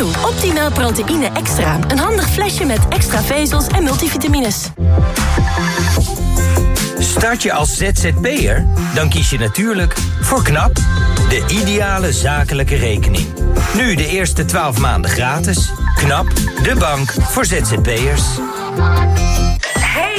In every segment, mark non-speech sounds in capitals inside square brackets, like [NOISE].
Nieuw, Optimaal Proteïne Extra. Een handig flesje met extra vezels en multivitamines. Start je als ZZP'er? Dan kies je natuurlijk voor KNAP, de ideale zakelijke rekening. Nu de eerste 12 maanden gratis. KNAP, de bank voor ZZP'ers.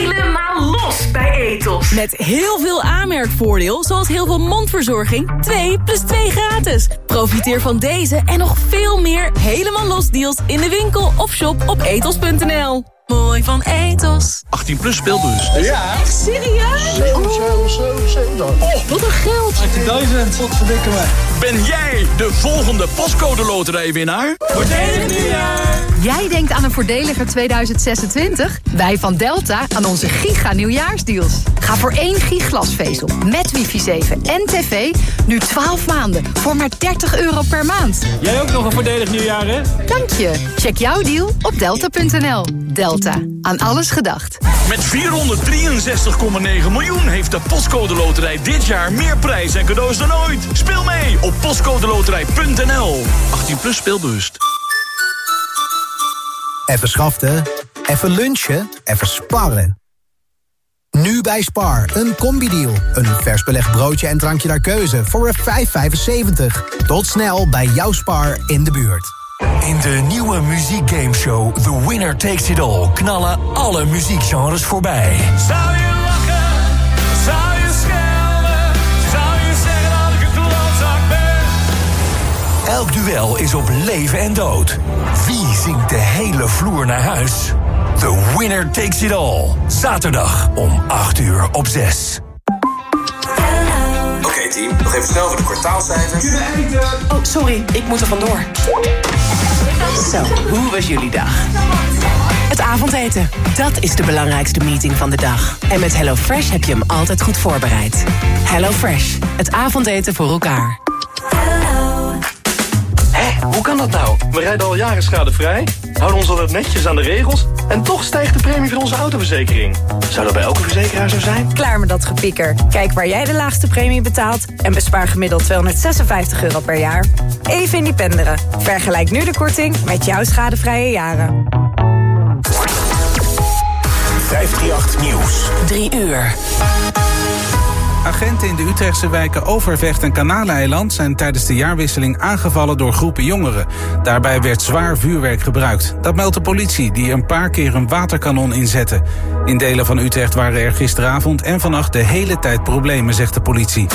Helemaal los bij Etos. Met heel veel aanmerkvoordeel, zoals heel veel mondverzorging. 2 plus 2 gratis. Profiteer van deze en nog veel meer helemaal los deals in de winkel of shop op etos.nl. Mooi van Etos. 18 plus speelbus. Ja. Echt serieus? 7, 7, 7, 7. Oh, wat een geld. 18.000, wat verdikken. Ben jij de volgende pascode loterijwinnaar? Voordelig nieuwjaar. Jij denkt aan een voordeliger 2026? Wij van Delta aan onze giga nieuwjaarsdeals. Ga voor één giglasvezel met wifi 7 en tv nu 12 maanden voor maar 30 euro per maand. Jij ook nog een voordelig nieuwjaar, hè? Dank je. Check jouw deal op delta.nl. Delta. Aan alles gedacht. Met 463,9 miljoen heeft de Postcode Loterij dit jaar meer prijs en cadeaus dan ooit. Speel mee op postcodeloterij.nl. 18 plus speelbewust. Even schaften, even lunchen, even sparren. Nu bij Spar, een combi-deal. Een vers belegd broodje en drankje naar keuze voor een 5,75. Tot snel bij jouw Spar in de buurt. In de nieuwe muziekgameshow The Winner Takes It All... knallen alle muziekgenres voorbij. Zou je lachen? Zou je schelden? Zou je zeggen dat ik een klootzak ben? Elk duel is op leven en dood. Wie zingt de hele vloer naar huis? The Winner Takes It All. Zaterdag om 8 uur op 6. Oké team, nog even snel voor de kwartaalcijfers. Oh, sorry, ik moet er vandoor. Zo, hoe was jullie dag? Het avondeten, dat is de belangrijkste meeting van de dag. En met HelloFresh heb je hem altijd goed voorbereid. HelloFresh, het avondeten voor elkaar. Hé, hoe kan dat nou? We rijden al jaren schadevrij, houden ons altijd netjes aan de regels... en toch stijgt de premie van onze autoverzekering. Zou dat bij elke verzekeraar zo zijn? Klaar met dat gepieker. Kijk waar jij de laagste premie betaalt... en bespaar gemiddeld 256 euro per jaar. Even independeren. Vergelijk nu de korting met jouw schadevrije jaren. 538 Nieuws. 3 uur. Agenten in de Utrechtse wijken Overvecht en Kanaleiland zijn tijdens de jaarwisseling aangevallen door groepen jongeren. Daarbij werd zwaar vuurwerk gebruikt. Dat meldt de politie, die een paar keer een waterkanon inzette. In delen van Utrecht waren er gisteravond en vannacht de hele tijd problemen, zegt de politie.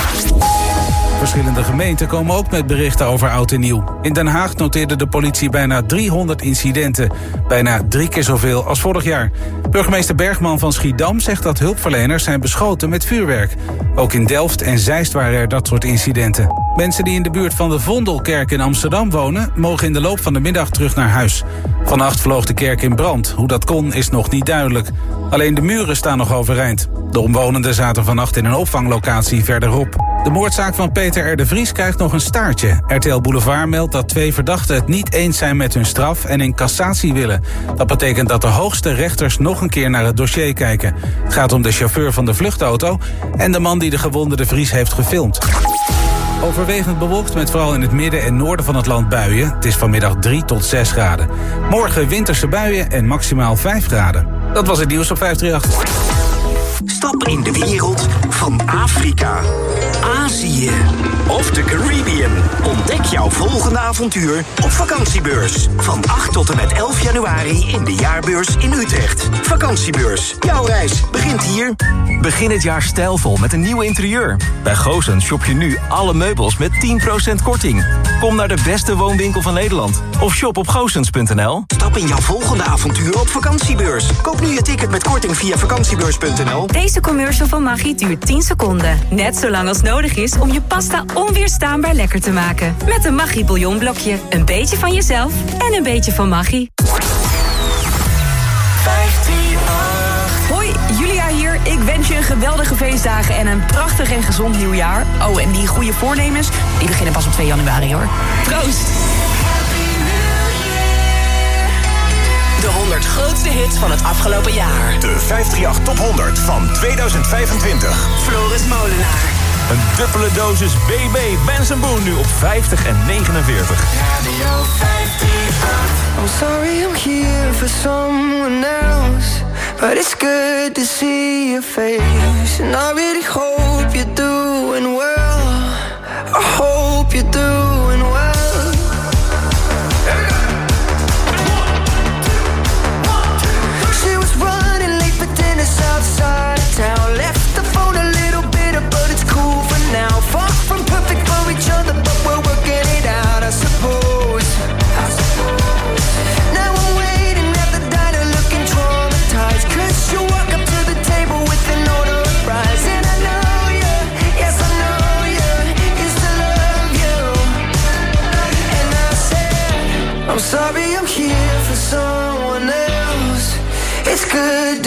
Verschillende gemeenten komen ook met berichten over oud en nieuw. In Den Haag noteerde de politie bijna 300 incidenten. Bijna drie keer zoveel als vorig jaar. Burgemeester Bergman van Schiedam zegt dat hulpverleners zijn beschoten met vuurwerk. Ook in Delft en Zeist waren er dat soort incidenten. Mensen die in de buurt van de Vondelkerk in Amsterdam wonen... mogen in de loop van de middag terug naar huis. Vannacht vloog de kerk in brand. Hoe dat kon is nog niet duidelijk. Alleen de muren staan nog overeind. De omwonenden zaten vannacht in een opvanglocatie verderop. De moordzaak van Peter R. de Vries krijgt nog een staartje. RTL Boulevard meldt dat twee verdachten het niet eens zijn met hun straf... en in cassatie willen. Dat betekent dat de hoogste rechters nog een keer naar het dossier kijken. Het gaat om de chauffeur van de vluchtauto... en de man die de gewonde de Vries heeft gefilmd. Overwegend bewolkt met vooral in het midden en noorden van het land buien. Het is vanmiddag 3 tot 6 graden. Morgen winterse buien en maximaal 5 graden. Dat was het nieuws op 538. Stap in de wereld van Afrika, Azië of de Caribbean. Ontdek jouw volgende avontuur op vakantiebeurs. Van 8 tot en met 11 januari in de jaarbeurs in Utrecht. Vakantiebeurs. Jouw reis begint hier. Begin het jaar stijlvol met een nieuw interieur. Bij Goosens shop je nu alle meubels met 10% korting. Kom naar de beste woonwinkel van Nederland. Of shop op goosens.nl. Stap in jouw volgende avontuur op vakantiebeurs. Koop nu je ticket met korting via vakantiebeurs.nl. Deze commercial van Maggi duurt 10 seconden. Net zo lang als nodig is om je pasta onweerstaanbaar lekker te maken. Met een Maggi bouillonblokje. Een beetje van jezelf en een beetje van Maggi. Hoi, Julia hier. Ik wens je een geweldige feestdagen en een prachtig en gezond nieuwjaar. Oh, en die goede voornemens, die beginnen pas op 2 januari hoor. Proost! De 100 grootste hits van het afgelopen jaar. De 538 Top 100 van 2025. Floris Molenaar. Een dubbele dosis BB Benson Boone nu op 50 en 49. Radio 538. I'm sorry I'm here for someone else. But it's good to see your face. And I really hope you're doing well. I hope you do.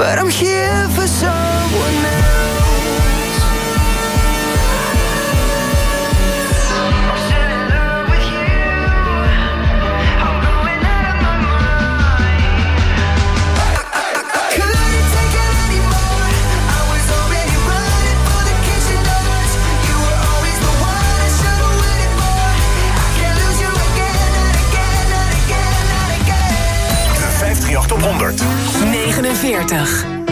But I'm here 49.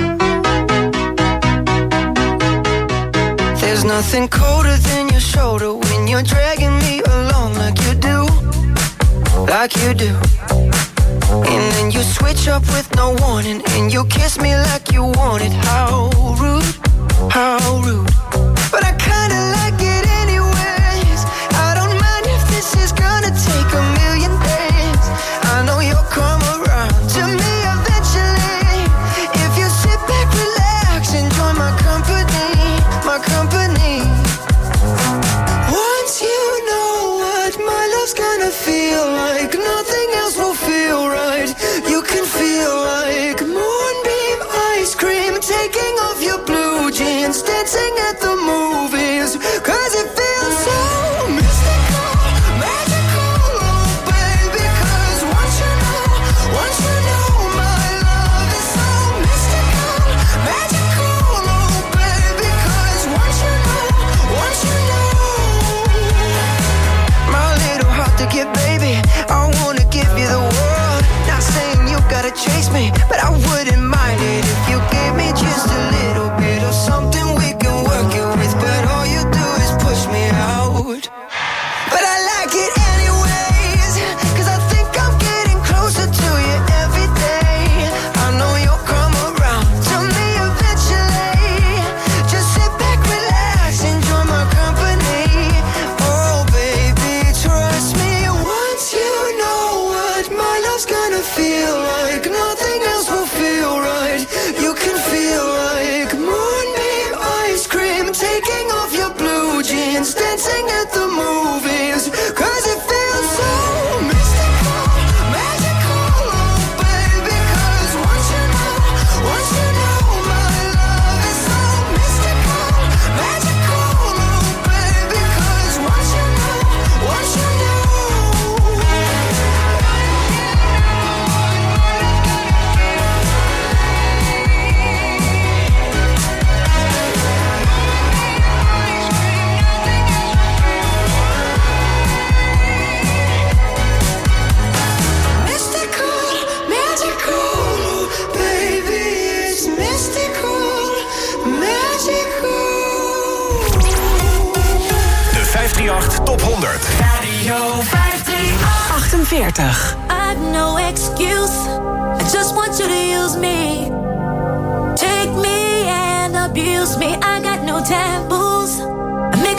There's nothing colder than your shoulder when you're dragging me along like you do. Like you do. And then you switch up with no warning and you kiss me like you want it. How rude. How rude.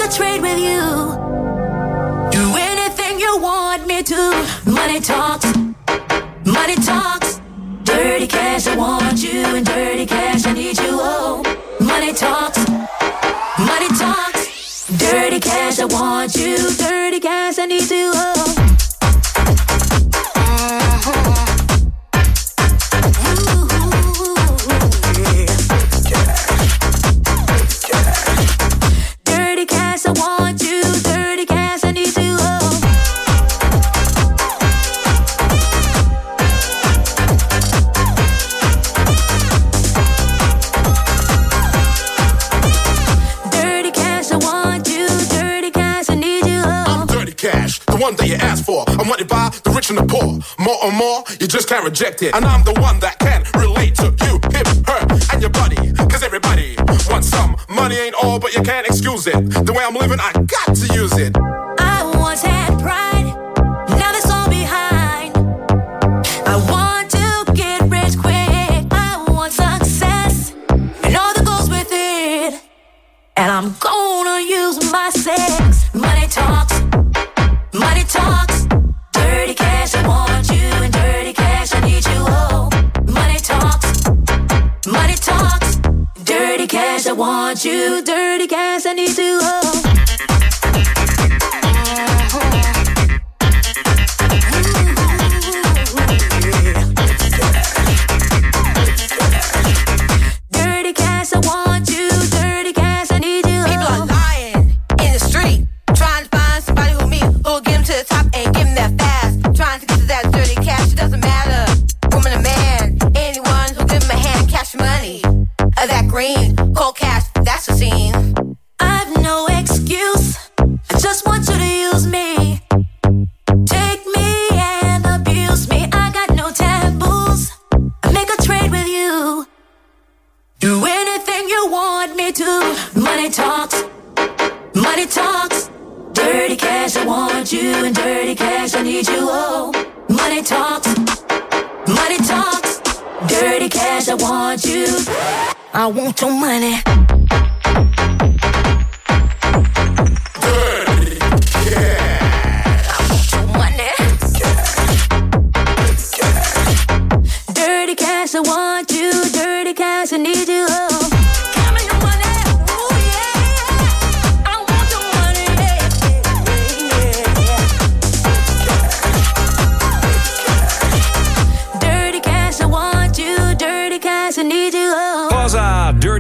trade with you. Do anything you want me to. Money talks. And I'm the one that can relate to you, him, her, and your buddy. Cause everybody wants some. Money ain't all, but you can't excuse it. The way I'm living, I got to use it.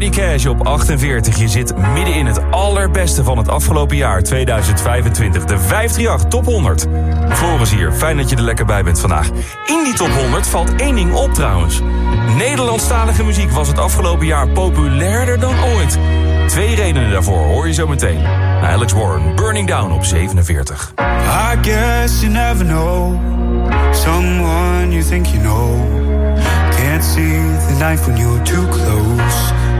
Cash op 48. Je zit midden in het allerbeste van het afgelopen jaar 2025. De 538 Top 100. Floris hier, fijn dat je er lekker bij bent vandaag. In die Top 100 valt één ding op trouwens. Nederlandstalige muziek was het afgelopen jaar populairder dan ooit. Twee redenen daarvoor hoor je zo meteen. Alex Warren, Burning Down op 47. I guess you never know Someone you think you know Can't see the knife when you're too close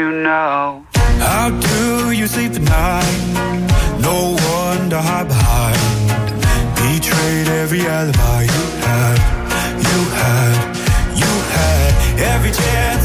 you know. How do you sleep at night? No one to hide behind. Betrayed every alibi you had, you had, you had every chance.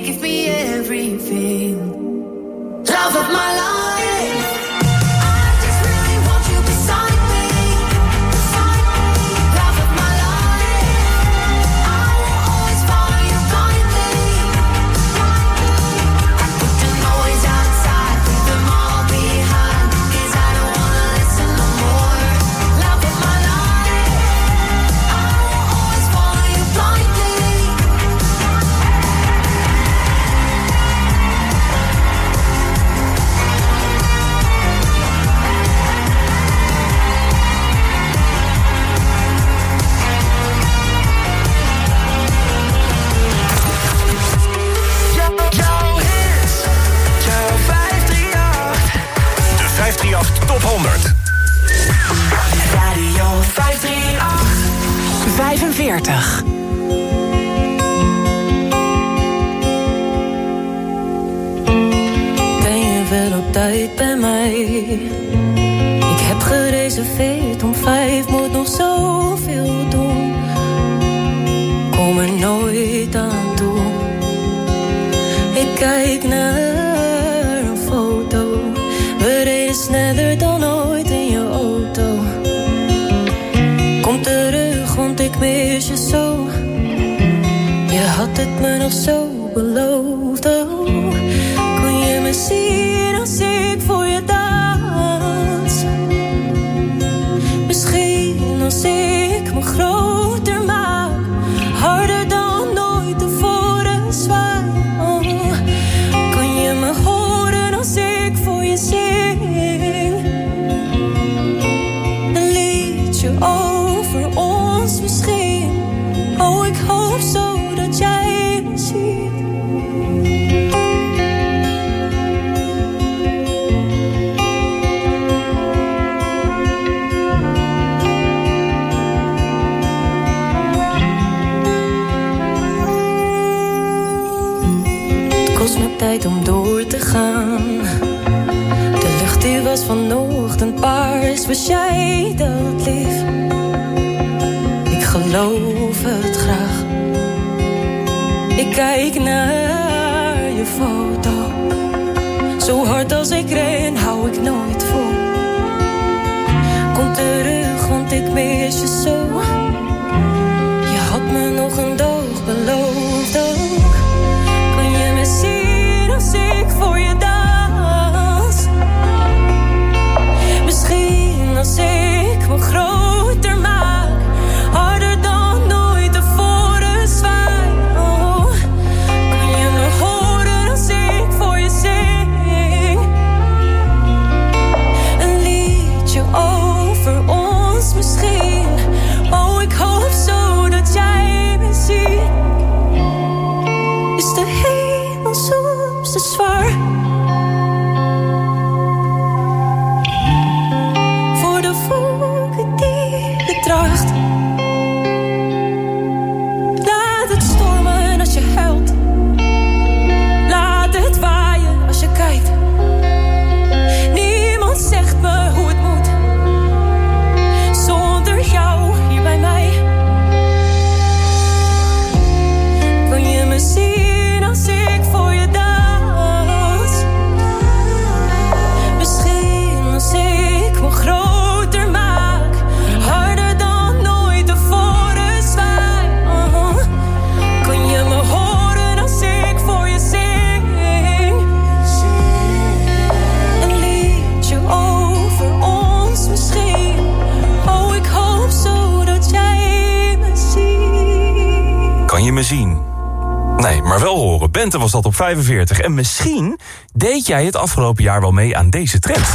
give me everything. Love of my life. 30. Ben je wel op tijd bij mij? Ik heb gereserveerd om vijf, moet nog zoveel doen. Kom er nooit het me nog zo beloofd. Oh, kon je me zien als ik voor je dans? Misschien als ik me groter maak, harder dan nooit tevoren zwaar. Oh, kon je me horen als ik voor je zing? Een liedje over ons misschien. Oh, ik hoop zo. Tijd om door te gaan. De lucht die was vanochtend paars, was jij dat lief? Ik geloof het graag. Ik kijk naar je foto. Zo hard als ik ren, hou ik nooit vol. Kom terug, want ik mis je zo. Bente was dat op 45. En misschien deed jij het afgelopen jaar wel mee aan deze trend.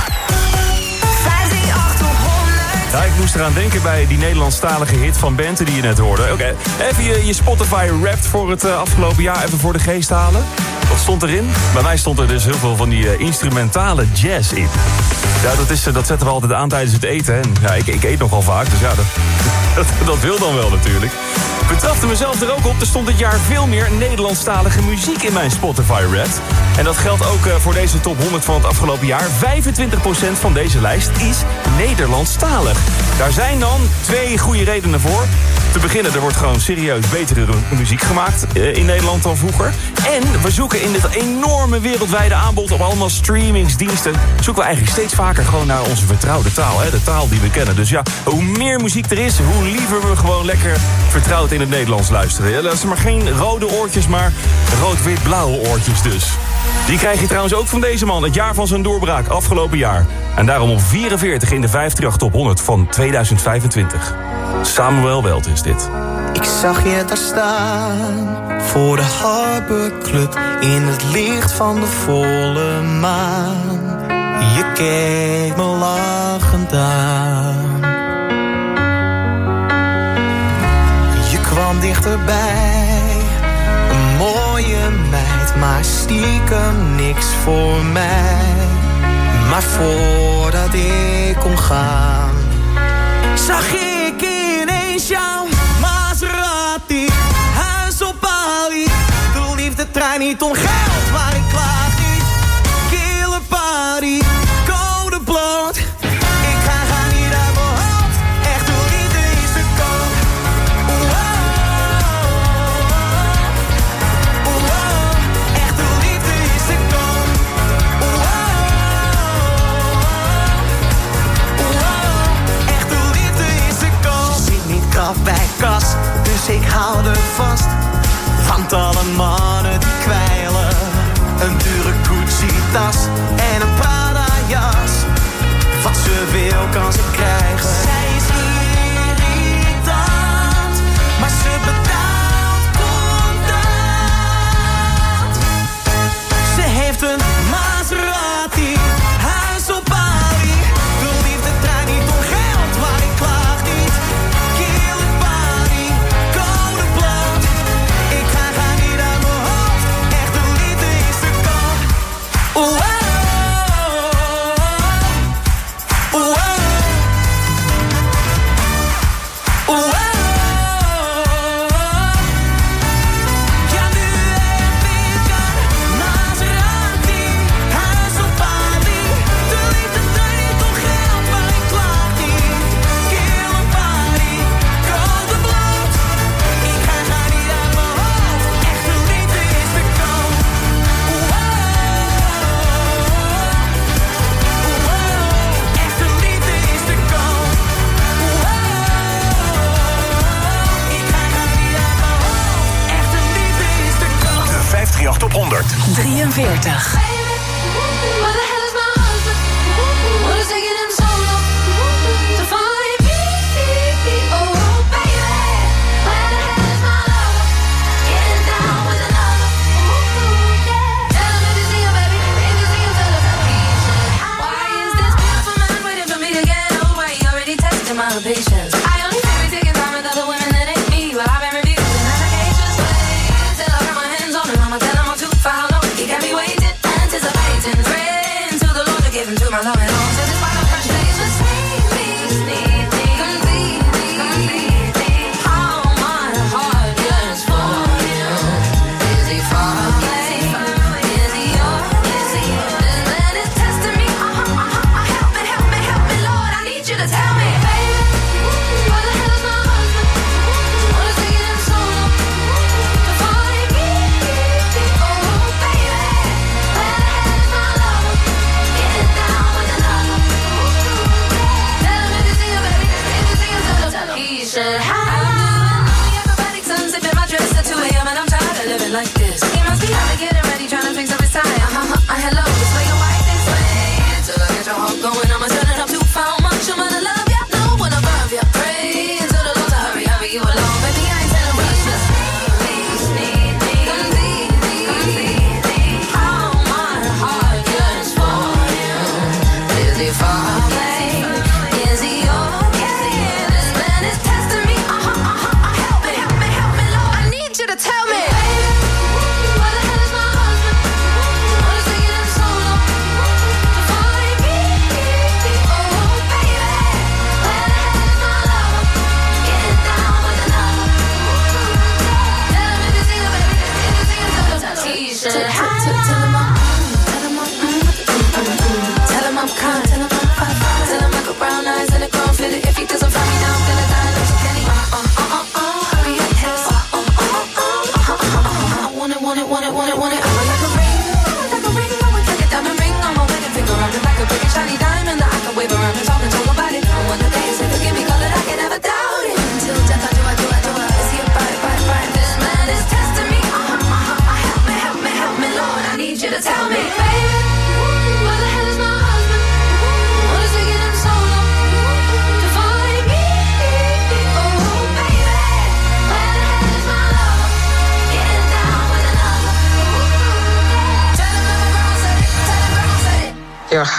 Ik moest eraan denken bij die Nederlandstalige hit van Bente die je net hoorde. Oké, even je, je Spotify Wrapped voor het eh, afgelopen jaar even voor de geest halen. Wat stond erin? Bij mij stond er dus heel veel van die eh, instrumentale jazz in. Ja, dat, is, eh, dat zetten we altijd aan tijdens het eten. En ja, ik, ik eet nogal vaak, dus ja, dat, [LAUGHS] dat wil dan wel natuurlijk. Betrapte mezelf er ook op. Er stond dit jaar veel meer Nederlandstalige muziek in mijn Spotify Wrapped. En dat geldt ook eh, voor deze top 100 van het afgelopen jaar. 25% van deze lijst is Nederlandstalig. Daar zijn dan twee goede redenen voor. Te beginnen, er wordt gewoon serieus betere muziek gemaakt eh, in Nederland dan vroeger. En we zoeken in dit enorme wereldwijde aanbod op allemaal streamingsdiensten... zoeken we eigenlijk steeds vaker gewoon naar onze vertrouwde taal. Hè? De taal die we kennen. Dus ja, hoe meer muziek er is, hoe liever we gewoon lekker vertrouwd in het Nederlands luisteren. Ja, dat zijn maar geen rode oortjes, maar rood-wit-blauwe oortjes dus. Die krijg je trouwens ook van deze man, het jaar van zijn doorbraak, afgelopen jaar. En daarom op 44 in de 538 Top 100 van 2025. Samuel Welt is dit. Ik zag je daar staan voor de Harbor Club in het licht van de volle maan. Je keek me lachend aan. Je kwam dichterbij, een mooie meid, maar stiekem niks voor mij. Maar voordat ik kon gaan, zag ik ineens jouw trein niet om geld, maar ik klaag niet. Killer party, code bloot. Ik ga gaan niet uit mijn hoofd, echt de liefde is de koop. Echt de liefde is de koop. Echt de liefde is de koop. Zit niet kaf bij kas, dus ik hou er vast. Want alle mannen een dure Gucci-tas en een Prada-jas. Wat ze wil kan ze krijgen 43.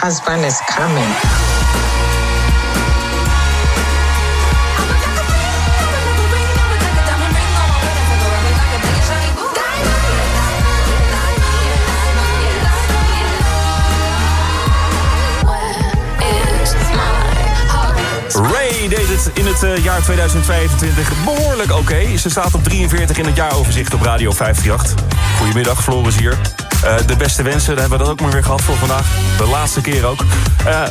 Husband is coming. Ray deed het in het eh, jaar 2025 behoorlijk oké. Ze staat op 43 in het jaaroverzicht op Radio 538. Goedemiddag, Floris hier. Eh, de beste wensen, daar hebben we dat ook maar weer gehad voor vandaag. De laatste keer ook. Eh,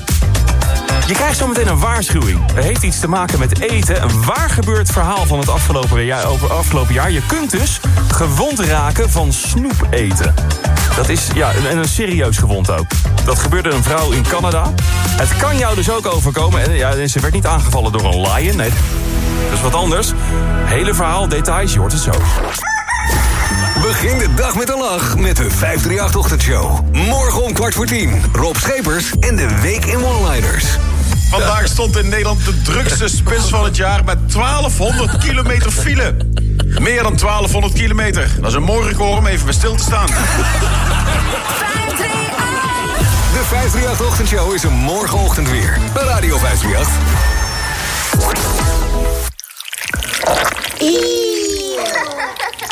je krijgt zometeen een waarschuwing. Het heeft iets te maken met eten. Een waar gebeurd verhaal van het afgelopen jaar, afgelopen jaar. Je kunt dus gewond raken van snoep eten. Dat is ja, een, een serieus gewond ook. Dat gebeurde een vrouw in Canada. Het kan jou dus ook overkomen. En ja, ze werd niet aangevallen door een lion. Nee, dat is wat anders. Hele verhaal, details, je hoort het zo. Begin de dag met een lach met de 538-ochtendshow. Morgen om kwart voor tien. Rob Schepers en de Week in One-Liners. Vandaag stond in Nederland de drukste [LAUGHS] spits van het jaar met 1200 kilometer file. Meer dan 1200 kilometer. Dat is een mooi record om even bij stil te staan. [LAUGHS] De 538-ochtendshow is er morgenochtend weer. Bij Radio 538.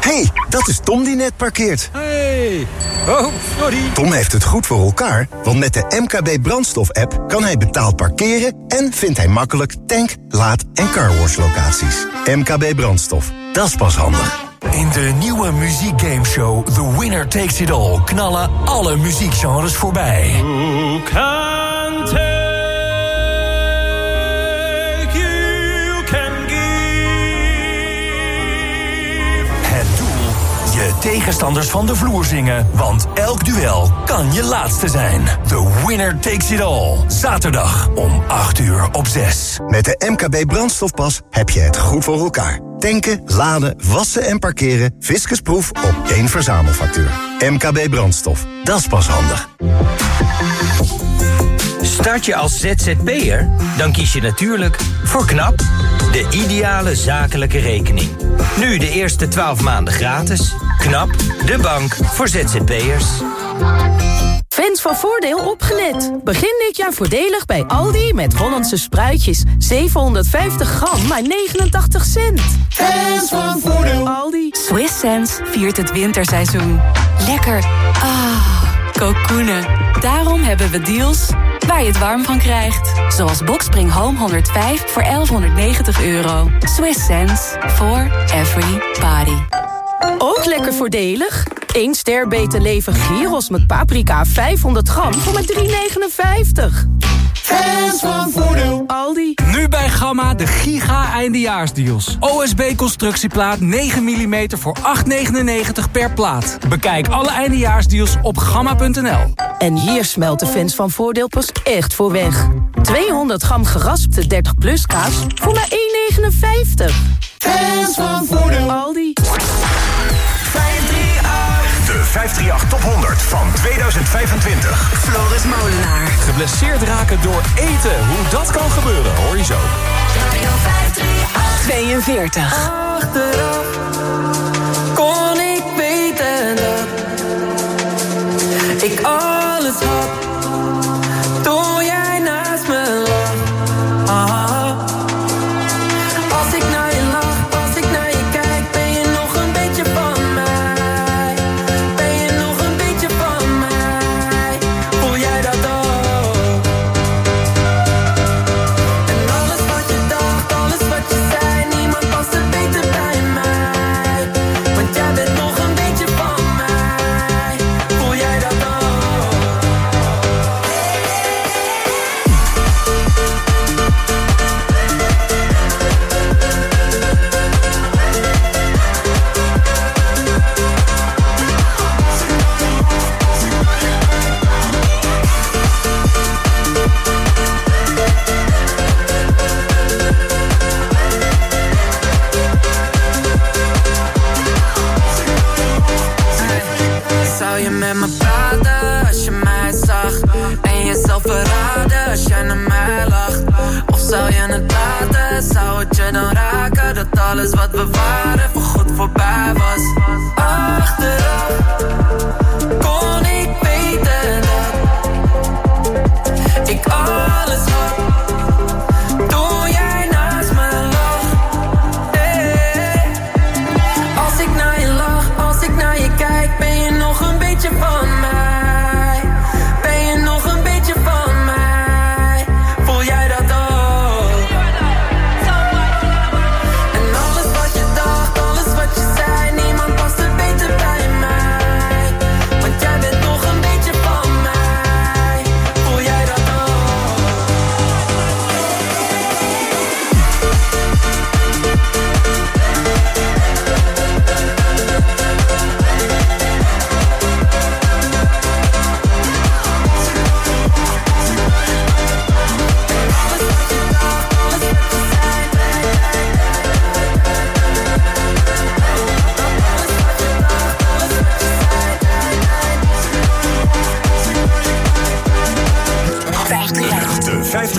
Hey, dat is Tom die net parkeert. Hey. Oh, sorry. Tom heeft het goed voor elkaar, want met de MKB brandstof-app... kan hij betaald parkeren en vindt hij makkelijk tank, laad- en carwash locaties. MKB brandstof, dat is pas handig. In de nieuwe muziekgameshow The Winner Takes It All... knallen alle muziekgenres voorbij. Who can tegenstanders van de vloer zingen. Want elk duel kan je laatste zijn. The winner takes it all. Zaterdag om 8 uur op 6. Met de MKB brandstofpas heb je het goed voor elkaar. Tanken, laden, wassen en parkeren. Fiscusproef op één verzamelfactuur. MKB brandstof. Dat is pas handig. Start je als ZZP'er? Dan kies je natuurlijk voor KNAP, de ideale zakelijke rekening. Nu de eerste 12 maanden gratis. KNAP, de bank voor ZZP'ers. Fans van Voordeel opgelet. Begin dit jaar voordelig bij Aldi met Hollandse spruitjes. 750 gram, maar 89 cent. Fans van Voordeel. Aldi. Swiss Sense viert het winterseizoen. Lekker. Ah, kokoenen. Daarom hebben we deals waar je het warm van krijgt. Zoals Boxspring Home 105 voor 1190 euro. Swiss sense for every body. Ook lekker voordelig. 1 ster beter leven gyros met paprika 500 gram voor maar 3,59. Fans van Voordeel. Aldi. Nu bij Gamma de giga eindejaarsdeals. OSB constructieplaat 9 mm voor 8,99 per plaat. Bekijk alle eindejaarsdeals op gamma.nl. En hier smelt de fans van Voordeel pas echt voor weg. 200 gram geraspte 30 plus kaas voor maar 1,59. Fans van Voordeel. Aldi. De 538 Top 100 van 2025. Floris Molenaar. Geblesseerd raken door eten. Hoe dat kan gebeuren, hoor je zo. 42. Achteraf kon ik weten dat ik alles had toen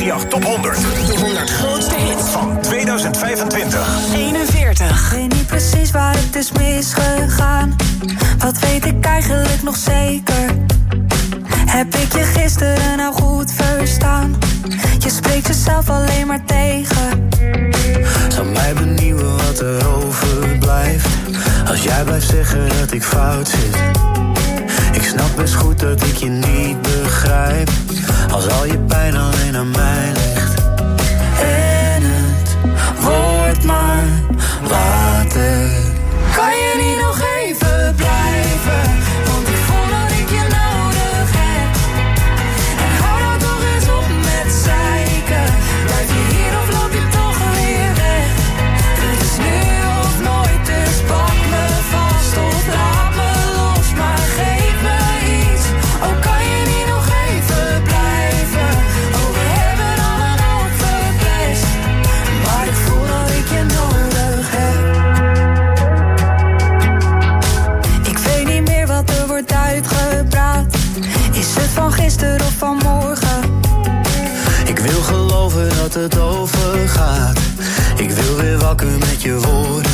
De 538 Top 100. De 100 grootste hits van 2025. 41. weet niet precies waar het is misgegaan. Wat weet ik eigenlijk nog zeker? Heb ik je gisteren nou goed verstaan? Je spreekt jezelf alleen maar tegen. Zou mij benieuwen wat er overblijft Als jij blijft zeggen dat ik fout zit Ik snap best goed dat ik je niet begrijp. Als al je pijn alleen aan mij ligt. En het wordt maar later Kan je niet nog Ik wil weer wakker met je woorden.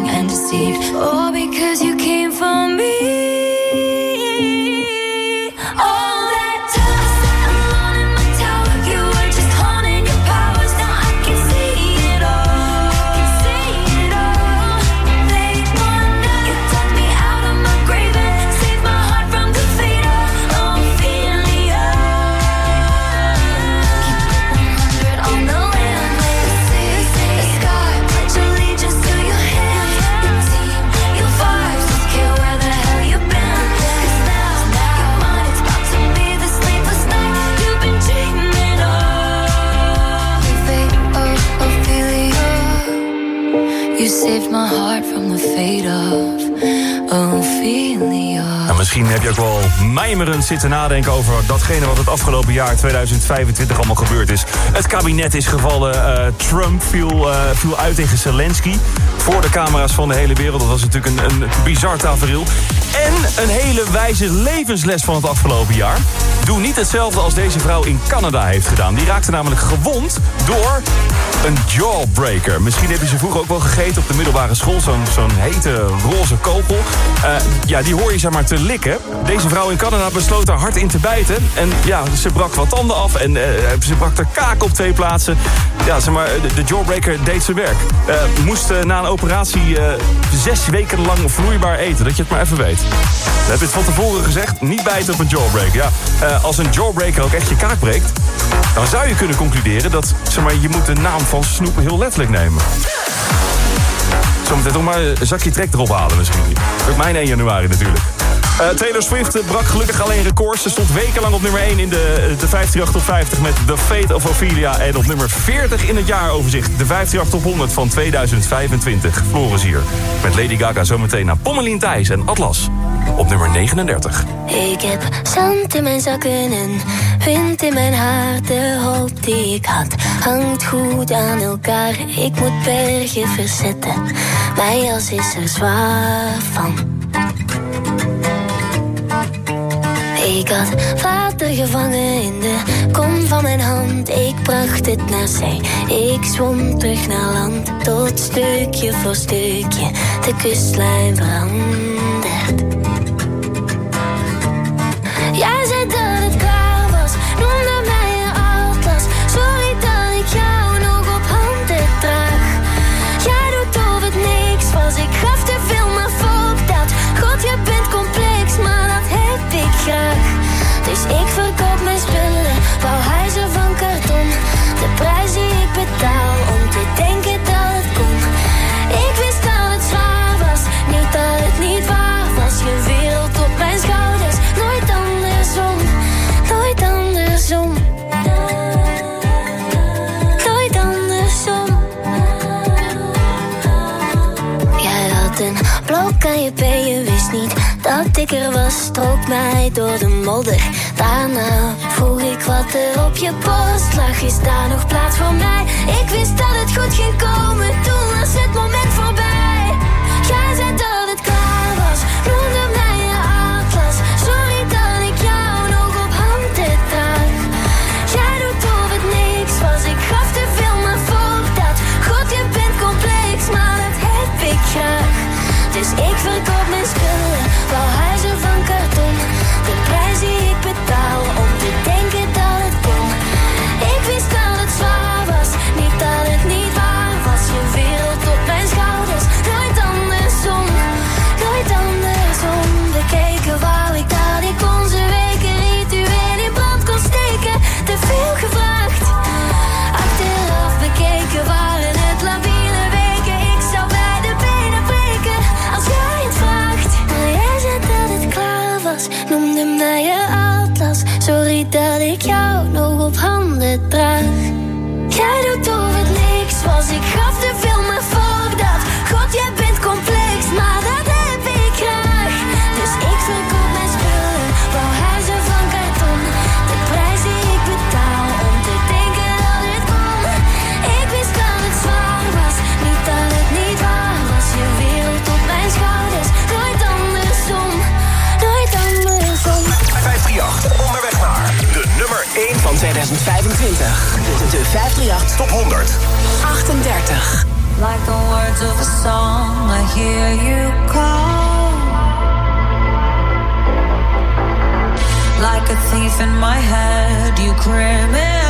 and deceived All because you came for me. Misschien heb je ook wel mijmerend zitten nadenken over datgene wat het afgelopen jaar 2025 allemaal gebeurd is. Het kabinet is gevallen, eh, Trump viel, eh, viel uit tegen Zelensky. Voor de camera's van de hele wereld. Dat was natuurlijk een, een bizar tafereel. En een hele wijze levensles van het afgelopen jaar. Doe niet hetzelfde als deze vrouw in Canada heeft gedaan. Die raakte namelijk gewond door een jawbreaker. Misschien heb je ze vroeger ook wel gegeten op de middelbare school. Zo'n zo'n hete roze kogel. Eh, ja, die hoor je zeg maar te likken. Deze vrouw in Canada besloot er hard in te bijten. En ja, ze brak wat tanden af en eh, ze brak de kaak op twee plaatsen. Ja, zeg maar, de, jawbreaker deed zijn werk. Eh, moest na een operatie zes weken lang vloeibaar eten. Dat je het maar even weet. We hebben het van tevoren gezegd, niet bijten op een jawbreaker. Ja, als een jawbreaker ook echt je kaak breekt... dan zou je kunnen concluderen dat zeg maar, je moet de naam van Snoep heel letterlijk nemen. Zometeen toch maar een zakje trek erop halen misschien. Ook mijn 1 januari natuurlijk. Eh, Taylor Swift brak gelukkig alleen records. Ze stond wekenlang op nummer 1 in de, de 538 top 50 met The Fate of Ophelia. En op nummer 40 in het jaaroverzicht. De 538 top 100 van 2025. Floris hier. Met Lady Gaga zometeen naar Pommelien Thijs en Atlas. Op nummer 39. Ik heb zand in mijn zakken en wind in mijn haar. De hoop die ik had hangt goed aan elkaar. Ik moet bergen verzetten, mijn jas is er zwaar van. Ik had water gevangen in de kom van mijn hand. Ik bracht het naar zee. Ik zwom terug naar land. Tot stukje voor stukje de kustlijn verandert. Graag. Dus ik verkoop dat ik er was. Strook mij door de modder. Daarna vroeg ik wat er op je post lag. Is daar nog plaats voor mij? Ik wist dat het goed ging komen, toen was het moment voorbij. Jij zei dat het klaar was, noemde mij een atlas. Sorry dat ik jou nog op handen draag. Jij doet of het niks was, ik gaf te veel, maar fuck dat. God, je bent complex, maar dat heb ik graag. Dus ik verkoop 25. De 538 Top 100. 38. Like the words of a song, I hear you call. Like a thief in my head, you criminal.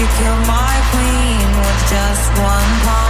you kill my one palm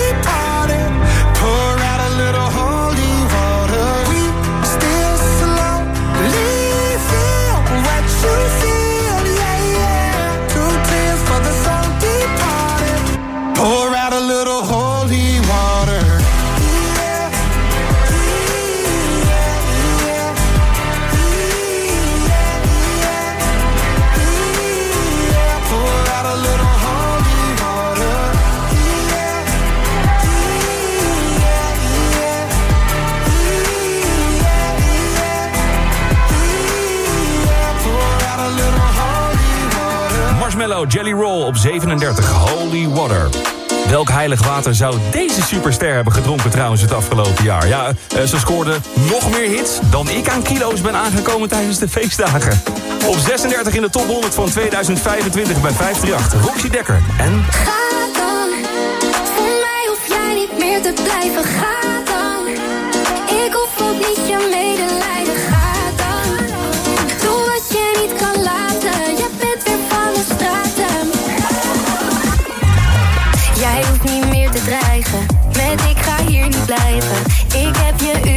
Jelly Roll op 37, Holy Water. Welk heilig water zou deze superster hebben gedronken trouwens het afgelopen jaar? Ja, eh, ze scoorde nog meer hits dan ik aan kilo's ben aangekomen tijdens de feestdagen. Op 36 in de top 100 van 2025 bij 538, Roxy Dekker en... Ga dan, voor mij hoef jij niet meer te blijven. Ga dan, ik hoef ook niet je mee. blijven. Ik heb je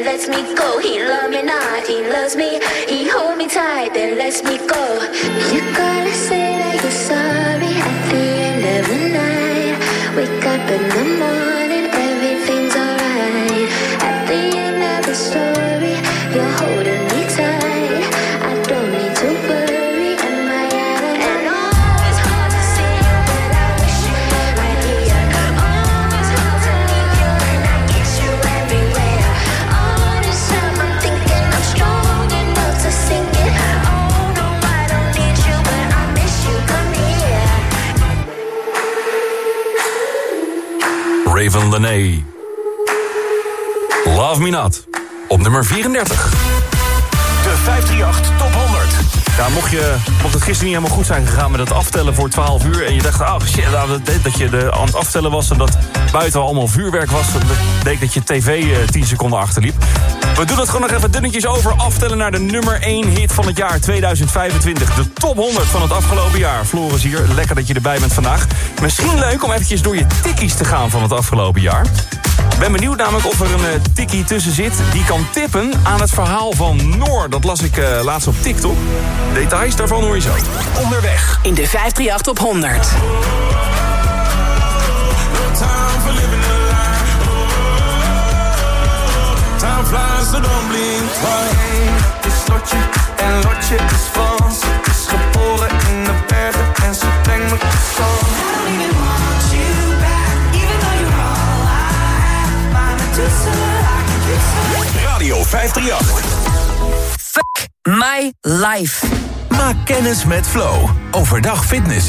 then lets me go. He loves me not, he loves me. He hold me tight, then lets me go. You gotta say that you're sorry at the end of the night. Wake up in the morning. Raven Lene. Love Me Not. Op nummer 34. De 538 Top 100. Ja, mocht, je, mocht het gisteren niet helemaal goed zijn gegaan met het aftellen voor 12 uur... en je dacht, oh shit, nou, dat, dat je de, aan het aftellen was... en dat buiten allemaal vuurwerk was... dat betekent dat je tv eh, 10 seconden achterliep. We doen het gewoon nog even dunnetjes over. Aftellen naar de nummer 1 hit van het jaar 2025. De top 100 van het afgelopen jaar. Floris hier, lekker dat je erbij bent vandaag. Misschien leuk om eventjes door je tikkies te gaan van het afgelopen jaar. Ben benieuwd namelijk of er een eh, tikkie tussen zit... die kan tippen aan het verhaal van Noor. Dat las ik eh, laatst op TikTok. Details daarvan hoor je zo. Onderweg. In de 538 op 100. Time flies, so don't blink twice. Het is Lotje en Lotje is Frans. Ze is geboren in de bergen en ze brengt me zon. Radio 538. Fuck my life. Maak kennis met Flow. Overdag fitness en